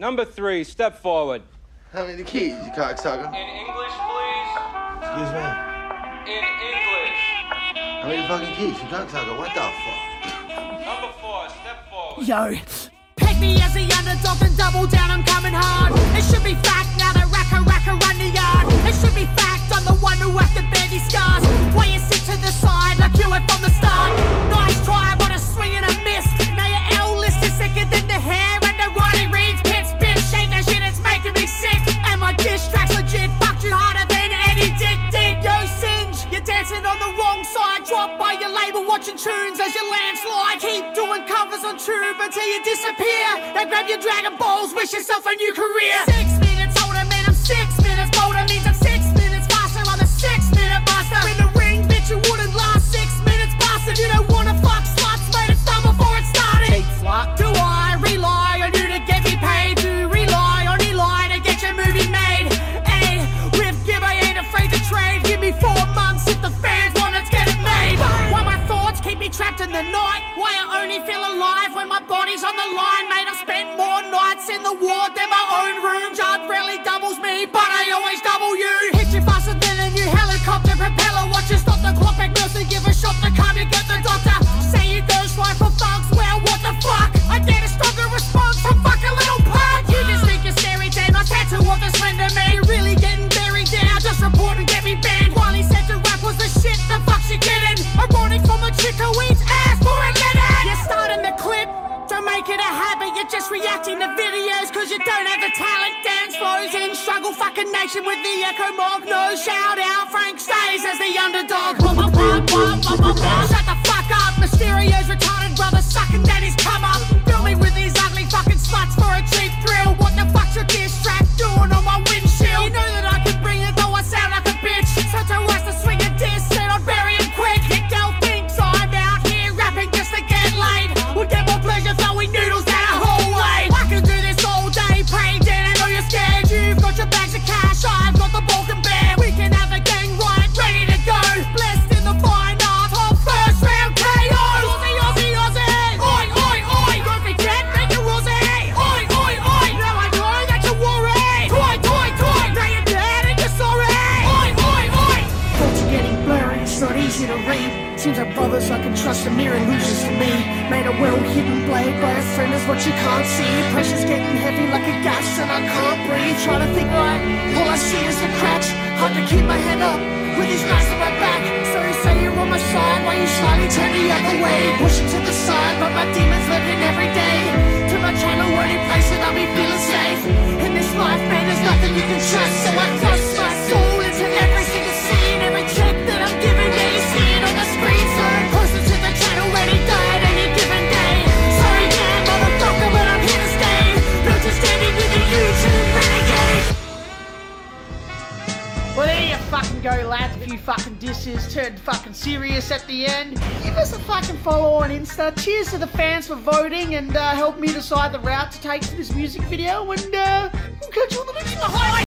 Number three, step forward. How many keys, you cocksucker? In English, please. Excuse me. In English. How many fucking keys, you cocksucker? What the fuck? Number four, step forward. Yo. Pick me as the underdog and double down, I'm coming hard. It should be fact now that Racka Racka run the yard. Label, watching tunes as you landslide. Keep doing covers on tube until you disappear. Then grab your Dragon Balls, wish yourself a new career. Six in the night? Why I only feel alive when my body's on the line, mate? I've spent more nights in the ward than my own room. Judd rarely doubles me, but I always double you. Hit you faster than a new helicopter propeller. Watch you stop the clock, McNelson, give a shot to come, you get the doctor. Say you go slide for thugs, well, what the fuck? I get a stronger response from fucking little punk. You just think you're scary, then I tattoo of the slender man. Really you're just videos Cause you don't have the talent, dance flows in Struggle fucking nation with the echo mob. No shout out, Frank stays as the underdog. Shut the fuck up, Mysterio's retarded brother sucking daddy's come Seems like brothers I can trust are mere illusions to me. Made a well hidden blade by a friend is what you can't see. Pressure's getting heavy like a gas and I can't breathe. Trying to think right, all I see is the cracks. Hard to keep my head up with these knives on my back. So you say you're on my side while you slightly turn the other way. Pushing to the side, but my demons living every day. To my channel, only Well, there you fucking go, lads. A few fucking dishes turned fucking serious at the end. Give us a fucking follow on Insta. Cheers to the fans for voting and uh, help me decide the route to take for this music video. And uh, we'll catch you on the next one.